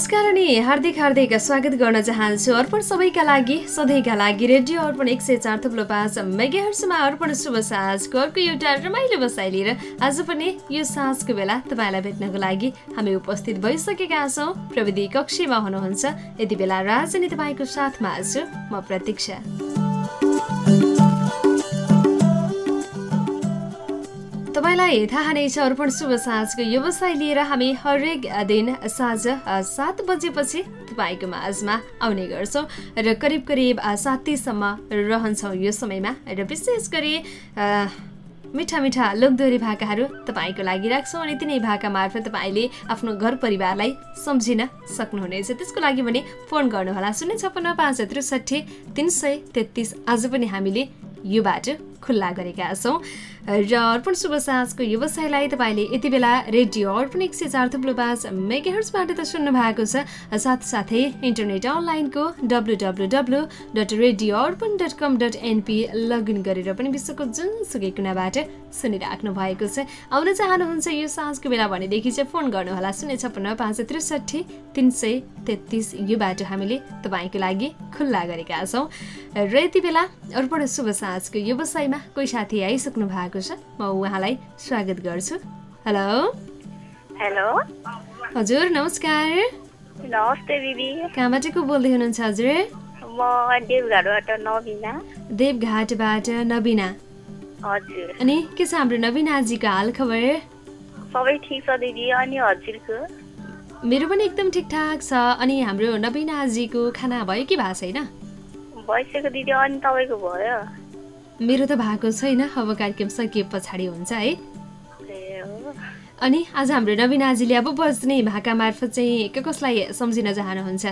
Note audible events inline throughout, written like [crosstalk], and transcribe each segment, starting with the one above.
नमस्कार अनि हार्दिक हार्दिक स्वागत गर्न चाहन्छु अर्पण सबैका लागि सधैँका लागि रेडियो अर्पण एक सय चार थुप्रो पाँच मेगाहरूसम्म अर्पण शुभ साँझको अर्को एउटा रमाइलो बसाइ लिएर आज पनि यो साँझको बेला तपाईँलाई भेट्नको लागि हामी उपस्थित भइसकेका छौँ। प्रविधि कक्षीमा हुनुहुन्छ। यति बेला राजनी तपाईँको साथमा छु। म प्रतीक्षा। तपाईँलाई थाहा नै छ अर्पण शुभ साँझको व्यवसाय लिएर हामी हरेक दिन साँझ सात बजेपछि तपाईँको माझमा आउने गर्छौँ र करिब करिब सातीसम्म रहन्छौँ यो समयमा र विशेष गरी मिठा मिठा लोकदोरी भाकाहरू तपाईँको लागि राख्छौँ अनि तिनै भाका मार्फत तपाईँले आफ्नो घर परिवारलाई सम्झिन सक्नुहुनेछ। त्यसको लागि भने फोन गर्नुहोला शून्य छप्पन्न पाँच त्रिसठी तिन सय तेत्तिस। आज पनि हामीले यो बाटो खुल्ला गरेका छौँ। र अर्पण शुभ साँझको व्यवसायलाई तपाईँले यति बेला रेडियो अर्पण एक सय चार थुप्रो पाँच मेगाहर्सबाट त सुन्नु भएको छ। साथसाथै इन्टरनेट अनलाइनको W W W dot radio Arpan dot com dot NP login गरेर पनि विश्वको जुनसुकै कुनाबाट सुनिराख्नु भएको छ। आउन चाहनुहुन्छ यो साँझको बेला भनेदेखि चाहिँ फोन गर्नुहोला शून्य छप्पन्न पाँच त्रिसठी तिन सय तेत्तिस। यो बाटो हामीले तपाईँको लागि खुल्ला गरेका छौँ। र यति बेला अर्पण शुभ साँझको व्यवसायमा कोही साथी आइसक्नु भएको छ म उहाँलाई स्वागत गर्छु। हेलो? हेलो? हजुर नमस्कार। नमस्ते दिदी। कहाँबाट को बोल्दै हुनुहुन्छ हजुर? म देवघाटबाट नबिना देवघाटबाट नबिना हजुर। अनि के छ हाम्रो नबिनाजीको हाल खबर? सबै ठिक छ दिदी अनि हजुरको? मेरो पनि एकदम ठिकठाक छ अनि हाम्रो नबिनाजीको खाना भयो कि भएको छैन? भइसक्यो दिदी अनि तपाईँको भयो? मेरो त भएको छैन अब कार्यक्रम सकिए पछाडि हुन्छ है। अनि आज हाम्रो नबिनाजीले अब बज्ने भाका मार्फत चाहिँ के कसलाई सम्झिन चाहनुहुन्छ?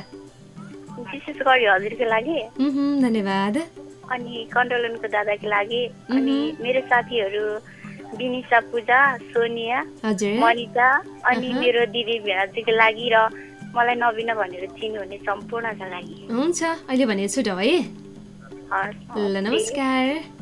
विशेष गरी हजुरको लागि। धन्यवाद। अनि कन्ट्रोलनको दादाको लागि। अनि मेरो साथीहरू विनिसा पूजा सोनिया मनिता अनि। मेरो दिदी भेनाजीको लागि र मलाई नबिना भनेर चिन्नुहुने सम्पूर्णका लागि हुन्छ अहिले भने छुट है ल नमस्कार।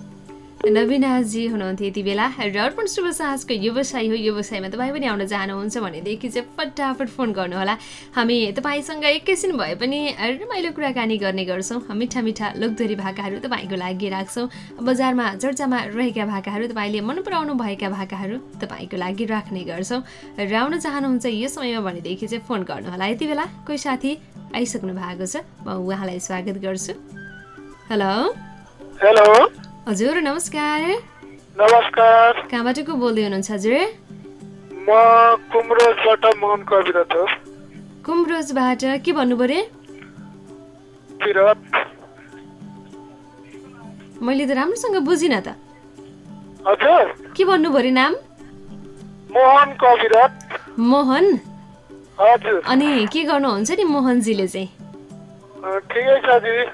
नवीनाजी हुनुहुन्थ्यो यति बेला। र अर्पण शुभ साहसको व्यवसाय हो। व्यवसायमा तपाईँ पनि आउन चाहनुहुन्छ भनेदेखि चाहिँ फटाफट फोन गर्नुहोला। हामी तपाईँसँग एकैछिन भए पनि रमाइलो कुराकानी गर्ने गर्छौँ। मिठा मिठा लोकदोरी भाकाहरू तपाईँको लागि राख्छौँ। बजारमा चर्चामा रहेका भाकाहरू तपाईँले मन पराउनु भएका भाकाहरू तपाईँको लागि राख्ने गर्छौँ। र आउन चाहनुहुन्छ यो समयमा भनेदेखि चाहिँ फोन गर्नुहोला। यति बेला कोही साथी आइसक्नु भएको छ। म उहाँलाई स्वागत गर्छु। हेलो। हेलो। हजुर नमस्कार। नमस्कार। कहाँबाट को बोल्दै हुनुहुन्छ हजुर? म कुमरोजबाट मोहन कविरत हो। कुम्रोजबाट के भन्नु विरत मैले त राम्रोसँग बुझिनँ त। हजुर। के भन्नु पऱ्यो नाम? मोहन कविरत मोहन? हजुर। अनि के गर्नुहुन्छ नि मोहनजीले चाहिँ? ठिकै छ दिदी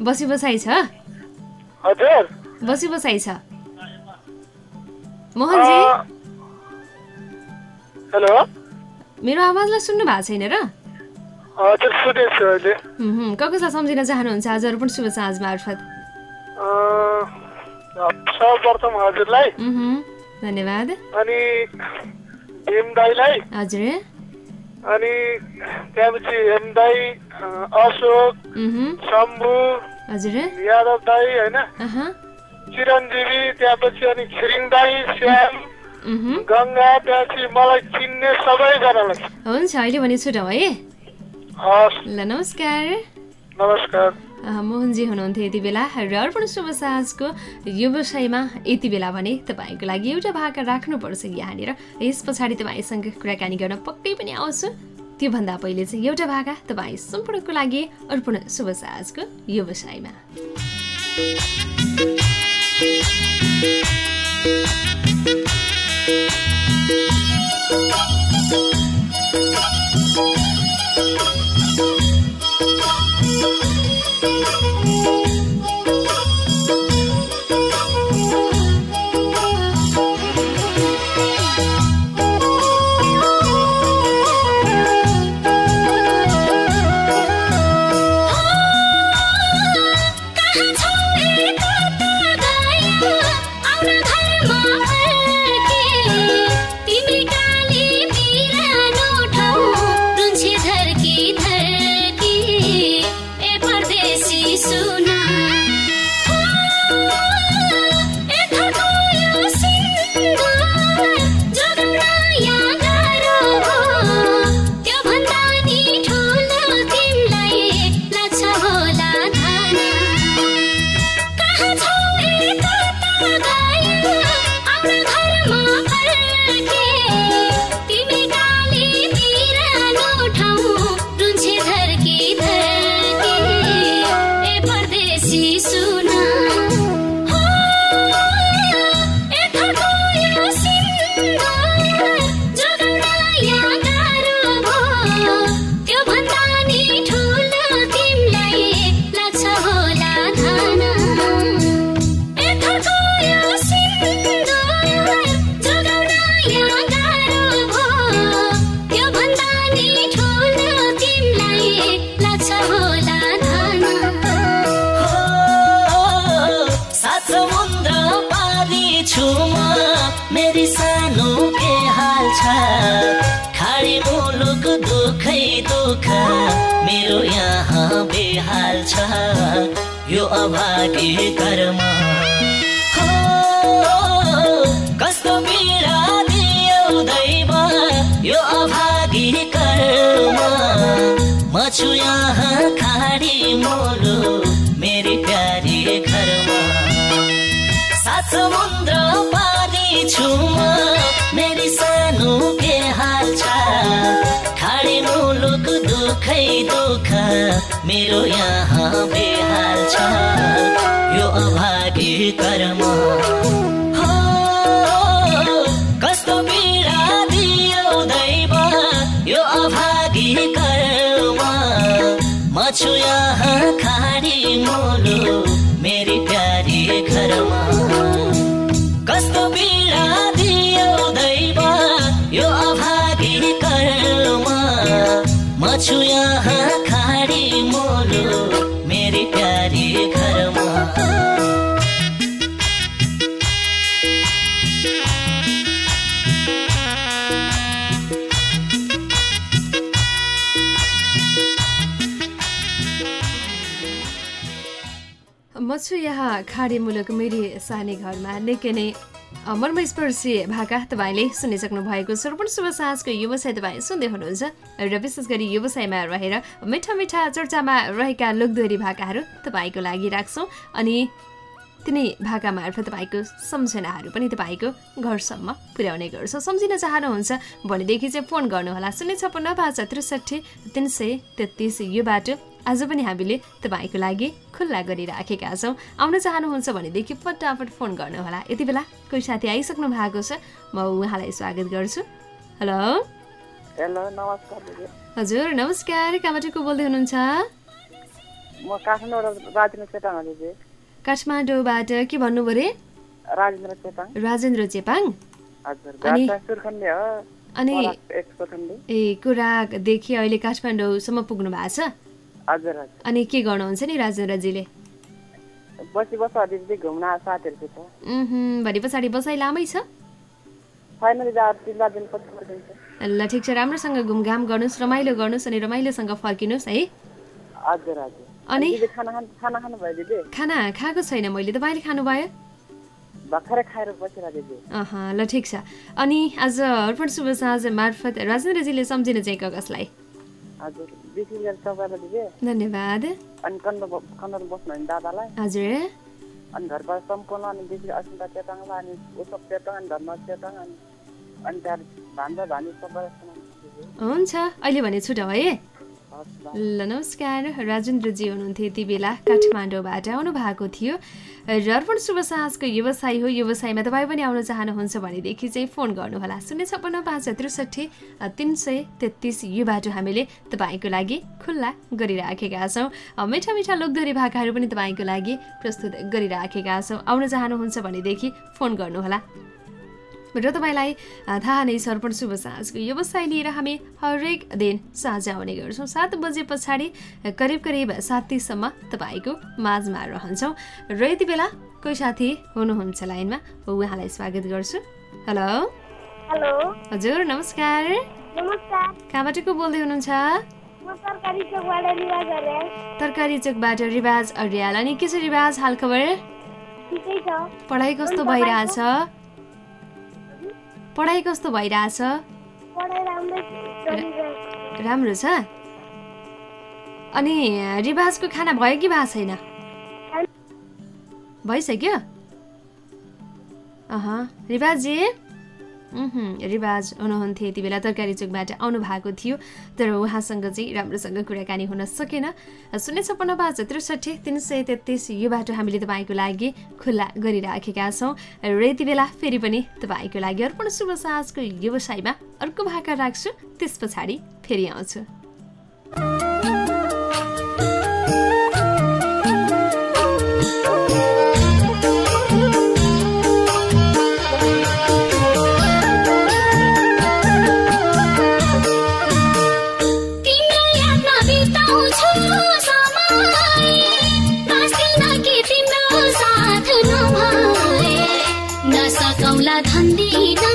बसी बसाइ छ? हजुर। बसी बसाइ छ। मोहनजी? हेलो? मेरो आवाजलाई सुन्नु भएको छैन र? कसलाई सम्झिन चाहनुहुन्छ? आजहरू पनि शुभ साँझ मार्फत। सर्वप्रथम हजुरलाई। धन्यवाद। अनि भीम दाईलाई। हजुर। अनि त्यहाँपछि हेम दाई अशोक शम्भु हजुर। यादव दाई होइन? चिरञ्जीवी त्यहाँपछि अनि छिरिङ दाई श्याम। गङ्गा त्यहाँपछि मलाई चिन्ने सबैजनालाई हुन्छ अहिले भने छुटौँ है ल नमस्कार। नमस्कार। मोहनजी हुनुहुन्थ्यो यति बेला र अर्पण शुभ साँझको व्यवसायमा यति बेला भने तपाईँको लागि एउटा भाका राख्नुपर्छ यहाँनिर। यस पछाडि तपाईँसँग कुराकानी गर्न पक्कै पनि आउँछु। त्योभन्दा पहिले चाहिँ एउटा भाका तपाईँ सम्पूर्णको लागि अर्पण शुभ साँझको व्यवसायमा कहाँ समुद्र पारी छु म। मेरी सानो के हाल छ। खाडी मुलुक दुखै दुःख। मेरो यहाँ बेहाल छ। यो अभागी कर्म। छु यहाँ खाडी मुलुक मेरी सानी घरमा निकै नै मर्मस्पर्शी भाका तपाईँले सुनिसक्नु भएको पनि शुभ साँझको व्यवसाय तपाईँ सुन्दै हुनुहुन्छ। र विशेष गरी व्यवसायमा रहेर मिठा मिठा चर्चामा रहेका लोकदोरी भाकाहरू तपाईँको लागि राख्छौँ। अनि तिनै भाका मार्फत तपाईँको सम्झनाहरू पनि तपाईँको घरसम्म पुर्याउने गर्छौँ। सम्झिन चाहनुहुन्छ भनेदेखि चाहिँ फोन गर्नुहोला। शून्य छप्पन्न पाँच त्रिसठी तिन सय तेत्तिस। यो बाटो आज पनि हामीले तपाईँको लागि खुल्ला गरिराखेका छौँ। आउन चाहनुहुन्छ भनेदेखि फटाफट फोन गर्नुहोला। यति बेला कोही साथी आइसक्नु भएको छ म उहाँलाई स्वागत गर्छु। हेलो? हेलो नमस्कार हजुर नमस्कार। कहाँबाट को बोल्दै हुनुहुन्छ? म काठमाडौँबाट काठमाडौँबाट के भन्नुभयो अरे राजेन्द्र चेपाङ। अनि- ए कुरादेखि अहिले काठमाडौँसम्म पुग्नु भएको छ? अनि के गर्नुहुन्छ नि राजेन्द्रजीले? भरे पछाडि बसाइ लामै छ। ल ठिक छ राम्रोसँग घुमघाम गर्नुहोस् रमाइलो गर्नुहोस् अनि रमाइलोसँग फर्किनुहोस् है। हजुर हजुर। अनि? खाना खाएको छैन मैले तपाईँले खानुभयो? ल ठिक छ। अनि आज अर्पण शुभ साँझ मार्फत राजेन्द्रजीले सम्झिन चाहिँ कसलाई? धन्यवाद। हजुर। अनि घरबाट सम्पूर्ण अनि अनि चेपाङ अनि धर्म चेपाङ अनि अनि त्यहाँ भान्जा भानी सबैलाई हुन्छ। अहिले भने छुट है? ल। नमस्कार राजेन्द्रजी हुनुहुन्थ्यो यति बेला। काठमाडौँबाट आउनु भएको थियो। र अर्पण शुभ साहसको व्यवसाय हो। व्यवसायमा तपाईँ पनि आउन चाहनुहुन्छ भनेदेखि चाहिँ फोन गर्नुहोला। शून्य छप्पन्न पाँच त्रिसठी तिन सय तेत्तिस यो बाटो हामीले तपाईँको लागि खुल्ला गरिराखेका छौँ। मिठा मिठा लोकदोरी भाकाहरू पनि तपाईँको लागि प्रस्तुत गरिराखेका छौँ। आउन चाहनुहुन्छ भनेदेखि फोन गर्नुहोला। र तपाईँलाई थाहा नै छ अर्पण शुभ साँझको व्यवसाय लिएर हामी हरेक दिन साँझ आउने गर्छौँ। सात बजे पछाडि करिब करिब सात तिससम्म तपाईँको माझमा रहन्छौँ। र यति बेला कोही साथी हुनुहुन्छ लाइनमा उहाँलाई स्वागत गर्छु। हेलो? हेलो? हजुर नमस्कार। नमस्कार। कहाँबाट को बोल्दै हुनुहुन्छ? तरकारी चोकबाट रिवाज अर्याल। अनि के छ रिवाज हाल खबर ठिकै छ। पढाइ कस्तो भइरहेछ? पढाइ कस्तो भइरहेछ? राम्रै छ। अनि रिवाजको खाना भयो कि भएको छैन? भइसक्यो? अह रिवाजी उहुँ, रिवाज हुनुहुन्थ्यो यति बेला तरकारी चोकबाट आउनु भएको थियो तर उहाँसँग चाहिँ राम्रोसँग कुराकानी हुन सकेन। शून्य छप्पन्न पाँच त्रिसठी तिन सय तेत्तिस यो बाटो हामीले तपाईँको लागि खुल्ला गरिराखेका छौँ। र यति बेला फेरि पनि तपाईँको लागि अर्पण शुभ साँझको व्यवसायमा अर्को भाका राख्छु त्यस पछाडि फेरि आउँछु। नसकौला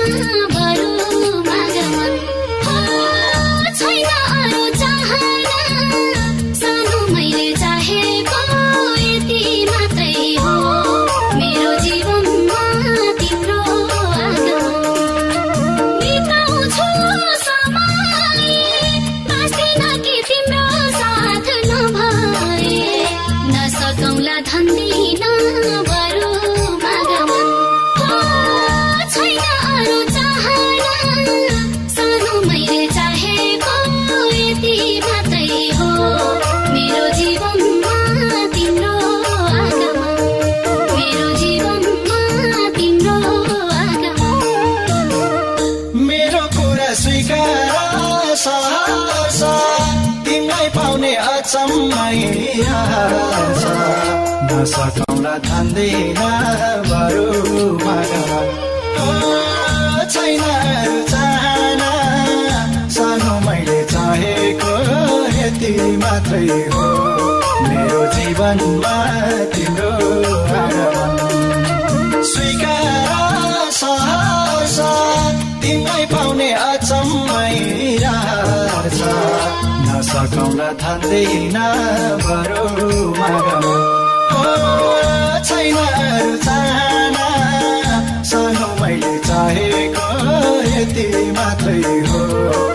लाग्छ तिमीलाई पाउने अचम्मै हाल्छ नसकाउन थान्दैन बरु छैन चाहना। सानो मैले चाहेको यति मात्रै हो। मेरो जीवनमा तिम्रो रहेछ नसकौँला थान्दैन बरु मागमा हो, छैन अरू चाहना सानो मैले चाहेको यति मात्रै हो।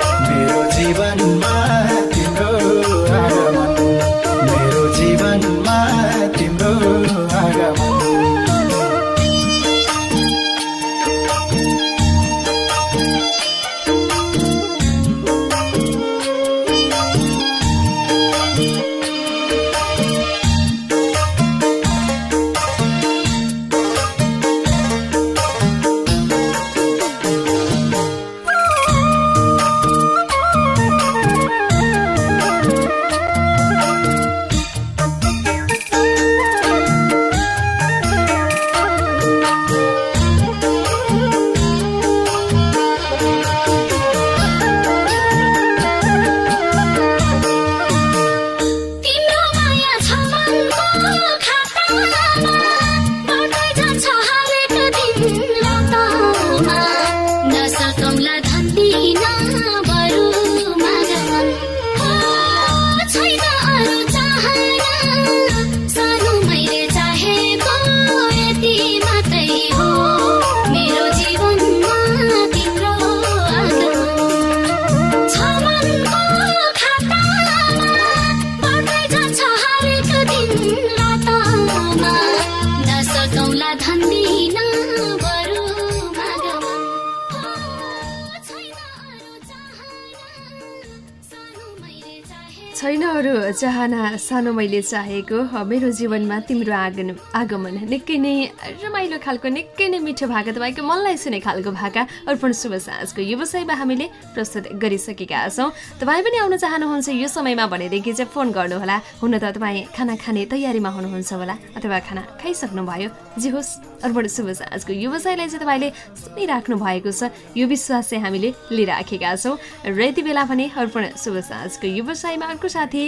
चाहना सानो मैले चाहेको मेरो जीवनमा तिम्रो आगन आगमन। निकै नै रमाइलो खालको निकै नै मिठो भाका तपाईँको मनलाई सुने खालको भाका अर्पण शुभ साँझको व्यवसायमा हामीले प्रस्तुत गरिसकेका छौँ। तपाईँ पनि आउन चाहनुहुन्छ यो समयमा भनेदेखि चाहिँ फोन गर्नुहोला। हुन त तपाईँ खाना खाने तयारीमा हुनुहुन्छ होला अथवा खाना खाइसक्नुभयो। जे होस् अर्पण शुभ साँझको व्यवसायलाई चाहिँ तपाईँले सुनिराख्नु भएको छ यो विश्वास चाहिँ हामीले लिइराखेका छौँ। र यति बेला भने अर्पण शुभ साँझको व्यवसायमा अर्को साथी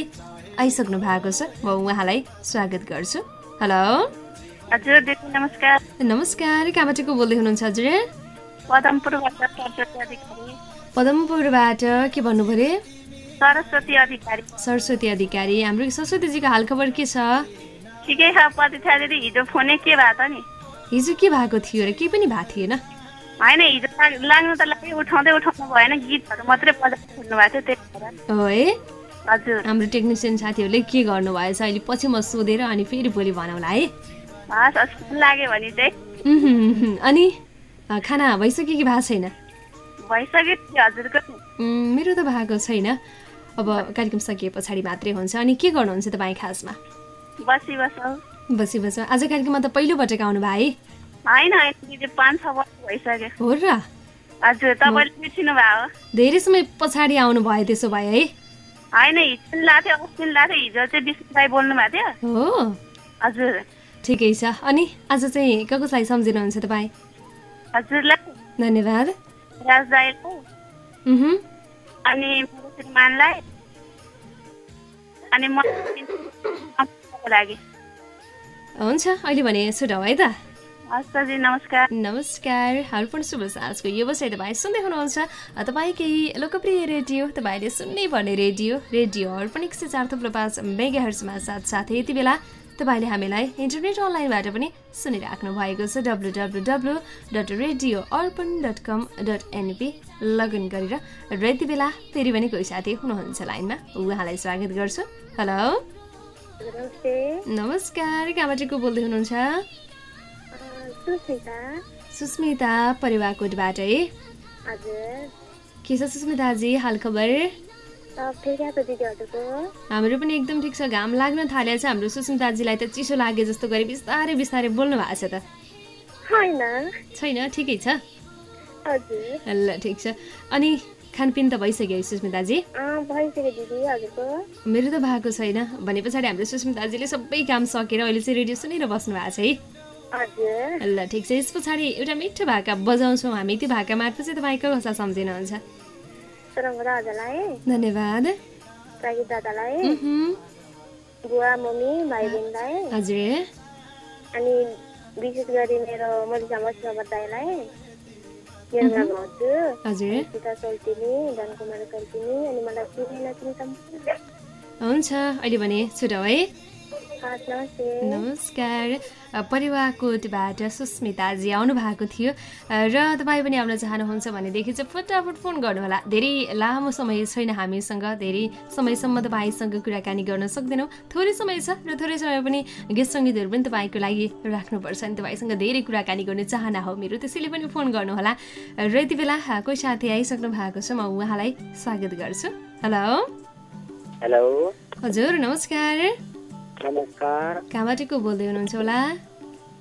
आइसक्नु भएको छ। म उहाँलाई स्वागत गर्छु। हेलो। हजुर नमस्कार। नमस्कार। कहाँबाट को बोल्दै हुनुहुन्छ हजुर? पदमपुरबाट के भन्नु पऱ्यो? सरस्वती अधिकारी। सरस्वती अधिकारी। हाम्रो सरस्वतीजीको हालखबर के छ? ठिकै छ प्रतीक्षा दिदी हिजो फोनै के भएको नि? हिजो के भएको थियो र केही पनि भएको थिएन? होइन हिजो लाग- लाग्नु त लागि उठाउँदै उठाउनु भएन गीतहरू मात्रै बजाएर सुन्नु भएको थियो त्यही भएर हो है हजुर हाम्रो टेक्निसियन साथीहरूले के गर्नुभएछ? अहिले पछि म सोधेर अनि फेरि भोलि भनौँला है। लाग्यो भने चाहिँ। अनि खाना भइसक्यो कि भएको छैन मेरो त भएको छैन। अब कार्यक्रम सकिए पछाडि मात्रै हुन्छ। अनि के गर्नुहुन्छ तपाईँ खासमा? बसी बसौ। आज कार्यक्रममा त पहिलोपटक आउनु भयो है हो र? धेरै समय पछाडि आउनु भयो त्यसो भए है। होइन हिजो पनि लाएको थियो अस्ति पनि लाएको थियो हिजो चाहिँ विष्णु राई बोल्नु भएको थियो। हो। हजुर। ठिकै छ। अनि आज चाहिँ क कसलाई सम्झिनुहुन्छ तपाईँ? हजुरलाई। धन्यवाद। राज दाईलाई। अनि श्रीमानलाई अनि म [laughs] लागि। हुन्छ अहिले भने सुटाउ है त। नमस्कार। नमस्कार। शुभ साँझको व्यवसाय तपाईँ सुन्दै हुनुहुन्छ। तपाईँ केही लोकप्रिय रेडियो तपाईँले सुन्नै पर्ने रेडियो रेडियो अर्पण एक सय चार थुप्रो पाँच मेगाहर्समा साथसाथै यति बेला तपाईँले हामीलाई इन्टरनेट अनलाइनबाट पनि सुनिराख्नु भएको छ। W W W dot radio Arpan dot com dot NP login गरेर र यति बेला फेरि पनि कोही साथी हुनुहुन्छ लाइनमा। उहाँलाई स्वागत गर्छु। हेलो। नमस्कार। कहाँबाट को बोल्दै हुनुहुन्छ? सुस्मिता। सुस्मिता परिवारकोटबाट है के छ सुस्मिताजी हाल खबर? फेरि आएको दिदी हजुरको? हाम्रो पनि एकदम ठिक छ। घाम लाग्न थालेको छ। हाम्रो सुस्मिताजीलाई त चिसो लागे जस्तो गरी बिस्तारै बिस्तारै बोल्नु भएको छ त। छैन। ठिकै छ। हजुर। ल ठिक छ। अनि खानपिन त भइसक्यो है सुस्मिताजी? मेरो त भएको छैन। भने पछाडि हाम्रो सुस्मिताजीले सबै काम सकेर अहिले चाहिँ रेडियो सुनेर बस्नु भएको छ है। ल ठिक छ। यस पछाडि एउटा मिठो भाका बजाउँछौँ हामी। त्यो भाका मार्फत चाहिँ तपाईँ कसलाई सम्झिनुहुन्छ। धन्यवाद। बुवा मम्मी भाइ बहिनीलाई हजुर। अनि विशेष गरी मेरो मरिसा मसिमा दाईलाई मेरो भाउजू हजुर। सीता चौतिनी धनकुमार चौतिनी अनि मलाई चिने नचिने हुन्छ। अहिले भने छुटाउ है। नमस्कार अ, परिवारकोटबाट सुस्मिताजी आउनु भएको थियो र तपाईँ पनि आउन चाहनुहुन्छ भनेदेखि चाहिँ फटाफट फोन गर्नुहोला। धेरै लामो समय छैन हामीसँग। धेरै समयसम्म तपाईँसँग कुराकानी गर्न सक्दैनौँ। थोरै समय छ र थोरै समय पनि गीत सङ्गीतहरू पनि तपाईँको लागि राख्नुपर्छ अनि तपाईँसँग धेरै कुराकानी गर्ने चाहना हो मेरो। त्यसैले पनि फोन गर्नुहोला। र यति बेला कोही साथी आइसक्नु भएको छ म उहाँलाई स्वागत गर्छु। हेलो। हेलो। हजुर नमस्कार। नमस्कार। कहाँबाट को बोल्दै हुनुहुन्छ होला?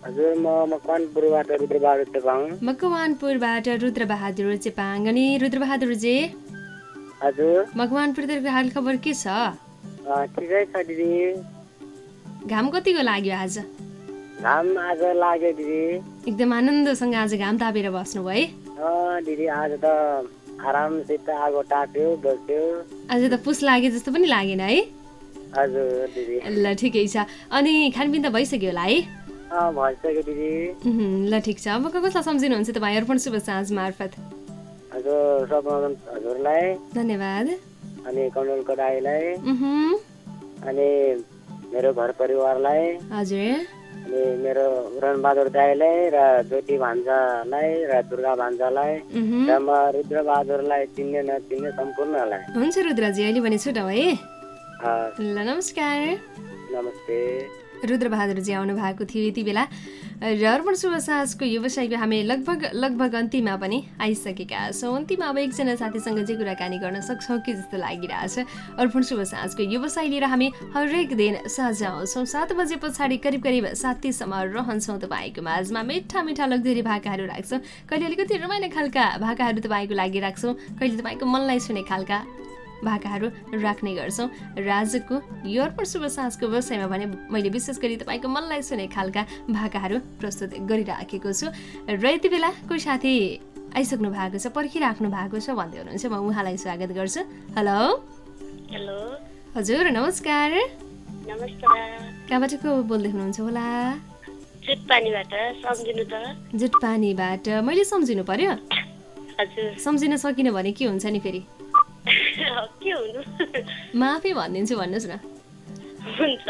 हजुर म मकवानपुरबाट रुद्रबहादुर चेपाङ। मकवानपुरबाट रुद्रबहादुर चेपाङ। अनि रुद्रबहादुरजी हजुर। मकवानपुरतिरको हाल खबर के छ? ठिकै छ दिदी। घाम कतिको लाग्यो आज? घाम आज लाग्यो दिदी। एकदम आनन्दसँग आज घाम तापेर बस्नुभयो है अँ, दिदी आज त आरामसित आगो टाप्यो बस्यो। आज त पुस लागे जस्तो पनि लागेन है। ल ठिकै छ। अनि खानपिन त भइसक्यो होला है? ल ठिक छ। अब कसलाई सम्झिनुहुन्छ तपाईँ अर्पण शुभ साँझ मार्फत। हजुरलाई धन्यवाद। अनि कमलको दाईलाई उहुँ, अनि मेरो घर परिवारलाई हजुर। अनि मेरो उडनबहादुर दाईलाई र ज्योति भान्जालाई र दुर्गा भान्जालाई। र म रुद्रबहादुरलाई चिन्ने नचिन्ने सम्पूर्णलाई। हुन्छ रुद्रजी। अहिले भने छुटाउ है? ल नमस्कार। नमस्ते। रुद्रबहादुरजी आउनु भएको थियो यति बेला। र अर्पण शुभ साहसको व्यवसायको हामी लगभग लगभग अन्तिममा पनि आइसकेका छौँ। अन्तिममा अब एकजना साथीसँग चाहिँ कुराकानी गर्न सक्छौँ कि जस्तो लागिरहेछ। अर्पण शुभ साहसको व्यवसाय लिएर हामी हरेक दिन साँझ आउँछौँ। सात बजे पछाडि करिब करिब साथीसम्म रहन्छौँ तपाईँको माझमा। मिठा मिठा लग्जरी भाकाहरू राख्छौँ। कहिले अलिकति रमाइलो खालका भाकाहरू तपाईँको लागि राख्छौँ। कहिले तपाईँको मनलाई छुने खालका भाकाहरू राख्ने गर्छौँ। र आजको यो अर्पण शुभ साँझको व्यवसायमा भने मैले विशेष गरी तपाईँको मनलाई सुने खालका भाकाहरू प्रस्तुत गरिराखेको छु। र यति बेला कोही साथी आइसक्नु भएको छ पर्खिराख्नु भएको छ भन्दै हुनुहुन्छ म उहाँलाई स्वागत गर्छु। हेलो। हेलो। हजुर नमस्कार। नमस्कार। कहाँबाट को बोल्दै हुनुहुन्छ होला? जुट पानीबाट मैले सम्झिनु पर्यो? सम्झिन सकिनँ भने के हुन्छ नि फेरि? के हुनु? म आफै भनिदिन्छु भन्नुहोस् न। हुन्छ।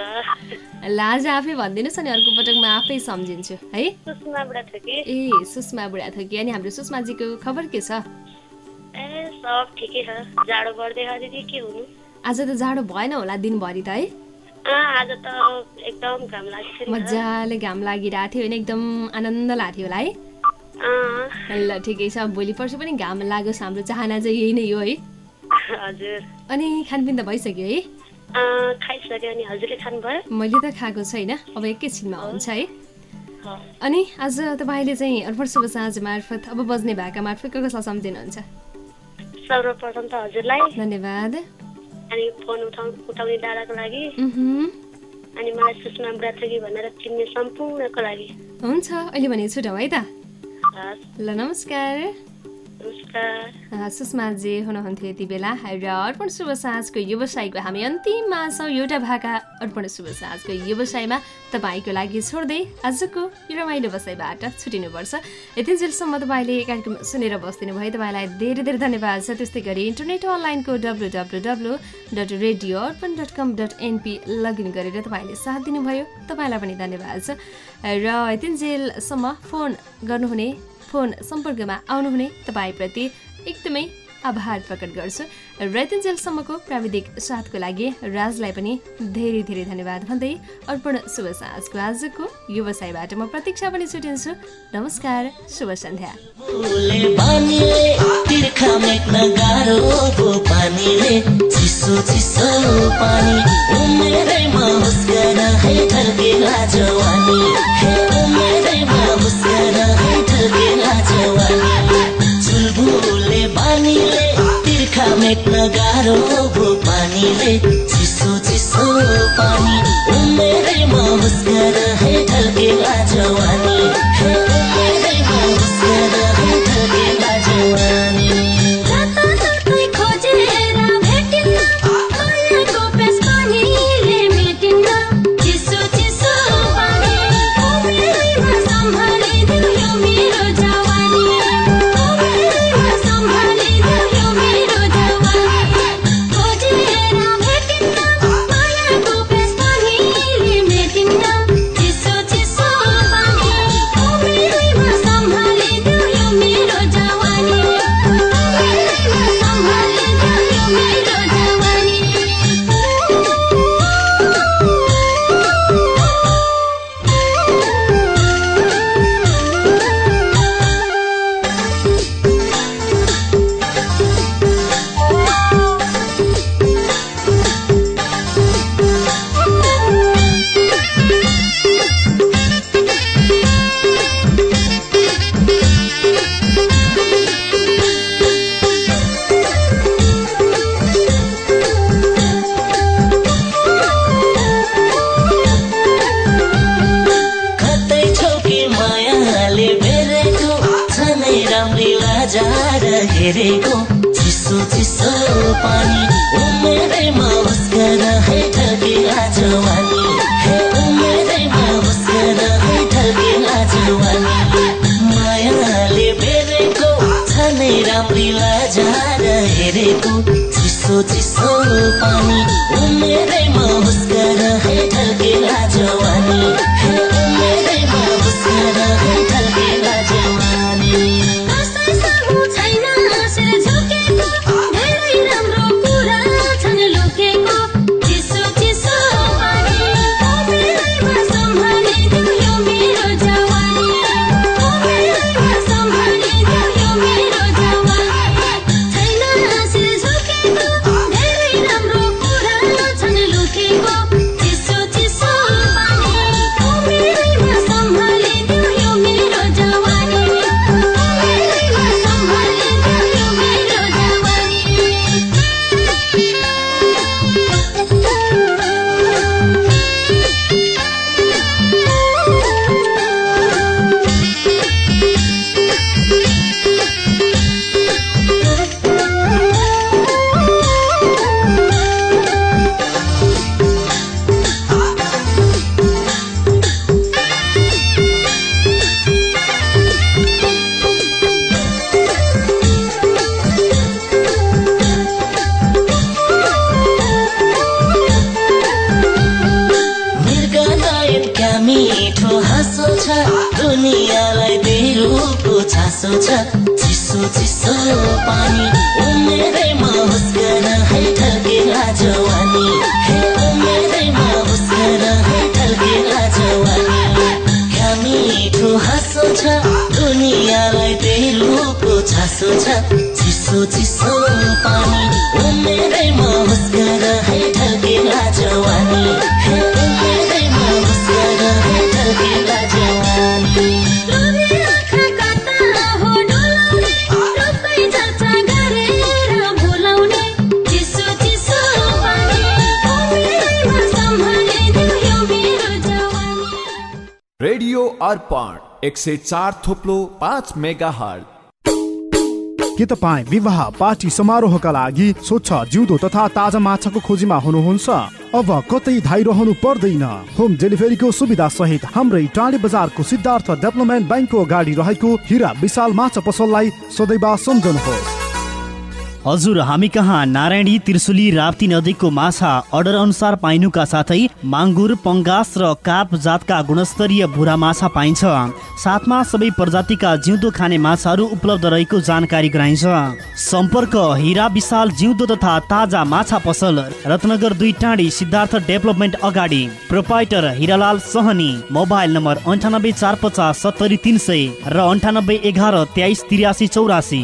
ल आज आफै भनिदिनुहोस् अनि अर्को पटक म आफै सम्झिन्छु है? सुषमा बुढा थियो कि? ए सुषमा बुढा थकी अनि हाम्रो सुषमाजीको खबर के छ? ए सब ठिकै छ। जाडो बढ्दै छ दिदी के हुनु? आज त जाडो भएन होला दिनभरि त है? आज त एकदम घाम लाग्छ नि त। मजाले घाम लागिरहेको थियो होइन एकदम आनन्द लाग्थ्यो होला है? ल ठिकै छ। भोलि पर्सि पनि घाम लागोस् हाम्रो चाहना चाहिँ यही नै हो है? हजुर। अनि खानपिन त भइसक्यो है? खाइसक्यो अनि हजुरले खानुभयो? मैले त खाएको छैन अब एकैछिनमा हुन्छ है। अनि आज तपाईँले चाहिँ अर्पण साँझ मार्फत अब बज्ने भाका मार्फत को कसलाई सम्झिनुहुन्छ सर्वप्रथम त हजुरलाई। धन्यवाद। अनि फोन उठाउ उठाउने दादाको लागि। अनि मलाई सुषमा कि भनेर चिन्ने सम्पूर्णको लागि। हुन्छ अहिले भने छुटाउ है त। ल नमस्कार। सुषमाजी हुनुहुन्थ्यो यति बेला र अर्पण शुभ साँझको व्यवसायको हामी अन्तिममा छौँ। एउटा भाका अर्पण शुभ साँझको व्यवसायमा तपाईँको लागि छोड्दै आजको रमाइलो बसाइबाट छुटिनुपर्छ। यतिन्जेलसम्म तपाईँले कार्यक्रम सुनेर बस्दिनु भयो तपाईँलाई धेरै धेरै धन्यवाद छ। त्यस्तै गरी इन्टरनेट अनलाइनको W W W dot radio Arpan dot com dot NP login गरेर तपाईँले साथ दिनुभयो। तपाईँलाई पनि धन्यवाद छ। र यतिन्जेलसम्म फोन गर्नुहुने फोन सम्पर्कमा आउनुहुने तपाईँप्रति एकदमै आभार प्रकट गर्छु। र यतिन्जेलसम्मको प्राविधिक साथको लागि राजलाई पनि धेरै धेरै धन्यवाद भन्दै अर्पण शुभ साँझको आजको व्यवसायबाट म प्रतीक्षा पनि छुटिन्छु। नमस्कार शुभ सन्ध्या। तिर्खा ठर्केला जवानी चुलबुले बानीले मेट्न गाह्रो भो पानीले चिसो चिसो पानी। उमेरैमा मुस्कर है ढल्केला जवानी लाजार हेरेको चिसो चिसो पानी उमेरैमा उस्कर है ढल्केला जवानी। हे उमेरैमा उस्कर है ढल्केला जवानी। मायाले बेरेको छ नै राम्री लाजार हेरेको चिसो चिसो पानी उमेरैमा उस्कर है ढल्केला जवानी। हे छासो छ चिसो चिसो पानी। उमेरैमा हुस्कर है ढल्केला जवानी उमेरैमा हुस्कर है ढल्केला जवानी मिठो हाँसो छ दुनियाँलाई बेरुको छासो छ। चिसो चिसो पानी। उमेरैमा हुस्कर है ढल्केला जवानी उमेरैमा हुस्कर है ढल्केला जवानी अर्पण एक सय चार थोप्लो पाँच मेगा के तपाईँ विवाह पार्टी समारोहका लागि स्वच्छ जिउँदो तथा ताजा माछाको खोजीमा हुनुहुन्छ? अब कतै धाइरहनु पर्दैन। होम डेलिभरीको सुविधा सहित हाम्रै टाढी बजारको सिद्धार्थ डेभलपमेन्ट ब्याङ्कको अगाडि रहेको हिरा विशाल माछा पसललाई सदैव सम्झनुहोस्। हजुर हामी कहाँ? नारायणी त्रिशुली राप्ती नदीको माछा अर्डर अनुसार पाइनुका साथै माङ्गुर पङ्गास र कार्प जातका गुणस्तरीय भुरा माछा पाइन्छ। साथमा सबै प्रजातिका जिउँदो खाने माछाहरू उपलब्ध रहेको जानकारी गराइन्छ। सम्पर्क हिरा विशाल जिउँदो तथा ताजा माछा पसल रत्नगर दुई टाढी सिद्धार्थ डेभलपमेन्ट अगाडि। Proprietor Hiralal Sahani. Mobile number अन्ठानब्बे चार पचास सत्तरी तिन सय र अन्ठानब्बे एघार तेइस तिरासी चौरासी।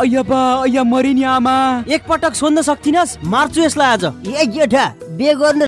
अय्यबा अय्या मरिनी आमा। एक पटक सोध्न सक्थिन मार्छु यसलाई आज। ए गर्नु